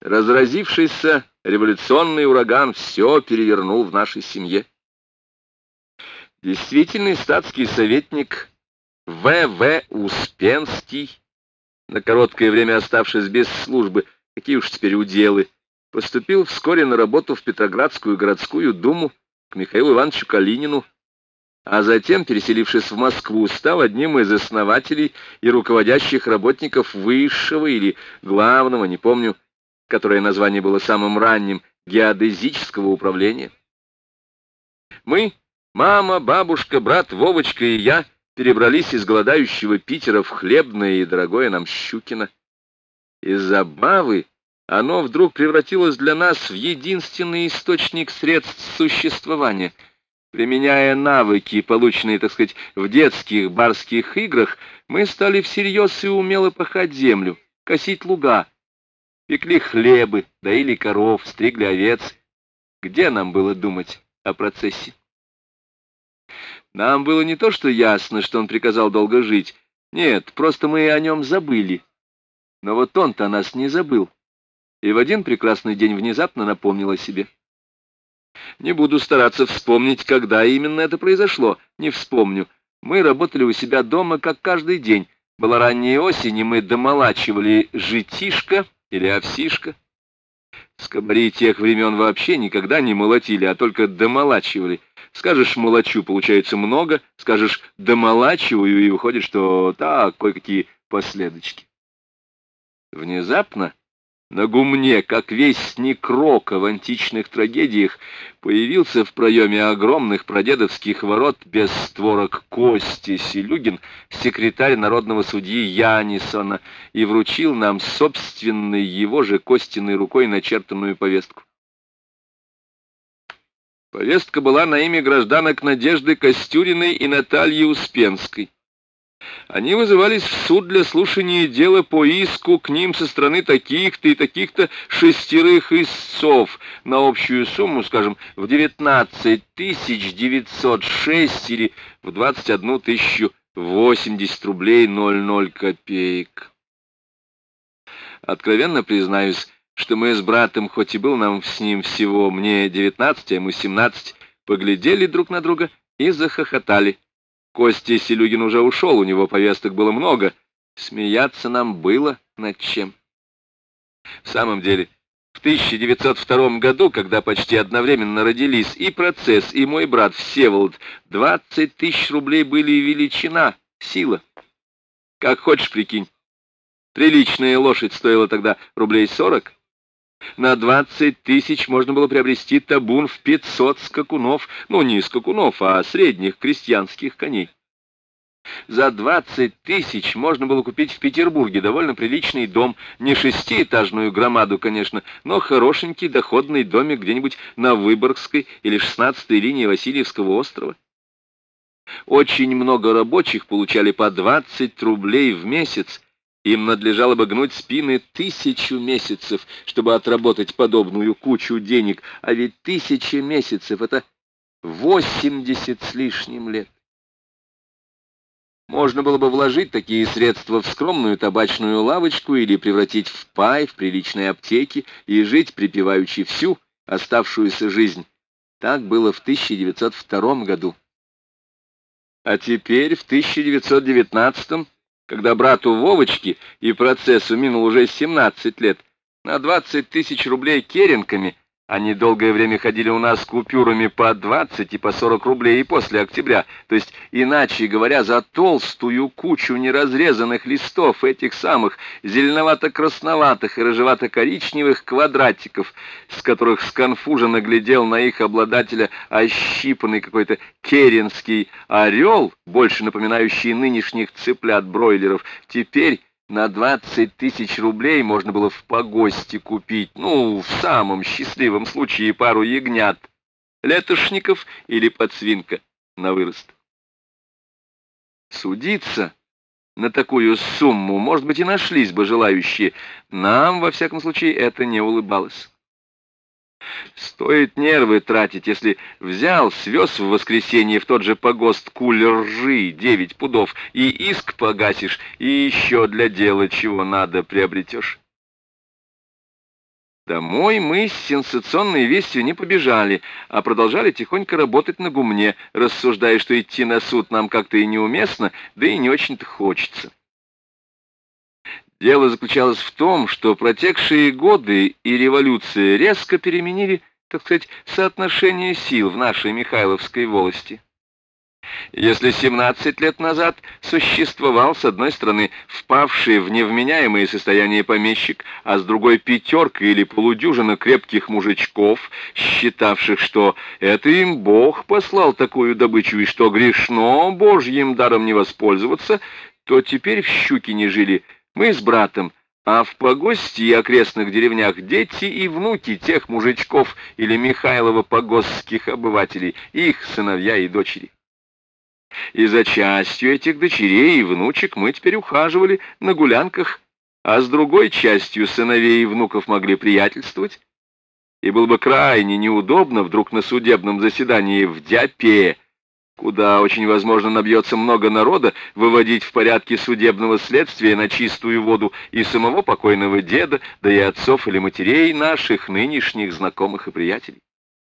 Разразившийся революционный ураган все перевернул в нашей семье. Действительный статский советник В.В. Успенский, на короткое время оставшись без службы, какие уж теперь уделы, поступил вскоре на работу в Петроградскую городскую думу к Михаилу Ивановичу Калинину, а затем, переселившись в Москву, стал одним из основателей и руководящих работников высшего или главного, не помню, которое название было самым ранним, геодезического управления. Мы, мама, бабушка, брат Вовочка и я, перебрались из голодающего Питера в хлебное и дорогое нам Щукино. Из забавы оно вдруг превратилось для нас в единственный источник средств существования. Применяя навыки, полученные, так сказать, в детских барских играх, мы стали всерьез и умело пахать землю, косить луга, пекли хлебы, доили коров, стригли овец. Где нам было думать о процессе? Нам было не то, что ясно, что он приказал долго жить. Нет, просто мы о нем забыли. Но вот он-то нас не забыл и в один прекрасный день внезапно напомнил о себе. Не буду стараться вспомнить, когда именно это произошло, не вспомню. Мы работали у себя дома, как каждый день. Была ранняя осень, и мы домолачивали житишко или овсишко. Скобари тех времен вообще никогда не молотили, а только домолачивали. Скажешь «молочу» — получается много, скажешь «домолачиваю» — и выходит, что так, кое-какие последочки. Внезапно на гумне, как вестник рока в античных трагедиях, появился в проеме огромных прадедовских ворот без створок Кости Селюгин, секретарь народного судьи Янисона, и вручил нам собственной его же Костиной рукой начертанную повестку. Повестка была на имя гражданок Надежды Костюриной и Натальи Успенской. Они вызывались в суд для слушания дела по иску к ним со стороны таких-то и таких-то шестерых истцов на общую сумму, скажем, в 19 тысяч 906 или в 21 тысячу 80 рублей 00 копеек. Откровенно признаюсь, что мы с братом, хоть и был нам с ним всего мне 19, а ему 17, поглядели друг на друга и захохотали. Костя Селюгин уже ушел, у него повесток было много. Смеяться нам было над чем. В самом деле, в 1902 году, когда почти одновременно родились и процесс, и мой брат Всеволод, 20 тысяч рублей были величина, сила. Как хочешь, прикинь. Приличная лошадь стоила тогда рублей 40. На двадцать тысяч можно было приобрести табун в пятьсот скакунов, ну, не скакунов, а средних крестьянских коней. За двадцать тысяч можно было купить в Петербурге довольно приличный дом, не шестиэтажную громаду, конечно, но хорошенький доходный домик где-нибудь на Выборгской или шестнадцатой линии Васильевского острова. Очень много рабочих получали по двадцать рублей в месяц, им надлежало бы гнуть спины тысячу месяцев, чтобы отработать подобную кучу денег, а ведь тысяча месяцев — это восемьдесят с лишним лет. Можно было бы вложить такие средства в скромную табачную лавочку или превратить в пай в приличной аптеке и жить припеваючи всю оставшуюся жизнь. Так было в 1902 году. А теперь, в 1919 когда брату Вовочке и процессу минул уже 17 лет, на 20 тысяч рублей керенками они долгое время ходили у нас с купюрами по 20 и по 40 рублей и после октября, то есть, иначе говоря, за толстую кучу неразрезанных листов этих самых зеленовато-красноватых и рыжевато-коричневых квадратиков, с которых сконфуженно глядел на их обладателя ощипанный какой-то керенский орел, больше напоминающий нынешних цыплят-бройлеров, теперь на двадцать тысяч рублей можно было в погости купить, ну, в самом счастливом случае, пару ягнят, летошников или подсвинка на вырост. Судиться на такую сумму, может быть, и нашлись бы желающие. Нам, во всяком случае, это не улыбалось. Стоит нервы тратить, если взял, свез в воскресенье в тот же погост куль ржи, девять пудов, и иск погасишь, и еще для дела чего надо приобретешь. Домой мы с сенсационной вестью не побежали, а продолжали тихонько работать на гумне, рассуждая, что идти на суд нам как-то и неуместно, да и не очень-то хочется. Дело заключалось в том, что протекшие годы и революция резко переменили, так сказать, соотношение сил в нашей Михайловской волости. Если 17 лет назад существовал, с одной стороны, впавший в невменяемое состояние помещик, а с другой пятерка или полудюжина крепких мужичков, считавших, что это им Бог послал такую добычу и что грешно Божьим даром не воспользоваться, то теперь в Щукине жили мы с братом, а в погости и окрестных деревнях дети и внуки тех мужичков или Михайлова-погостских обывателей, их сыновья и дочери. И за частью этих дочерей и внучек мы теперь ухаживали на гулянках, а с другой частью сыновей и внуков могли приятельствовать. И было бы крайне неудобно вдруг на судебном заседании в Дяпе, куда очень возможно набьется много народа, выводить в порядке судебного следствия на чистую воду и самого покойного деда, да и отцов или матерей наших нынешних знакомых и приятелей.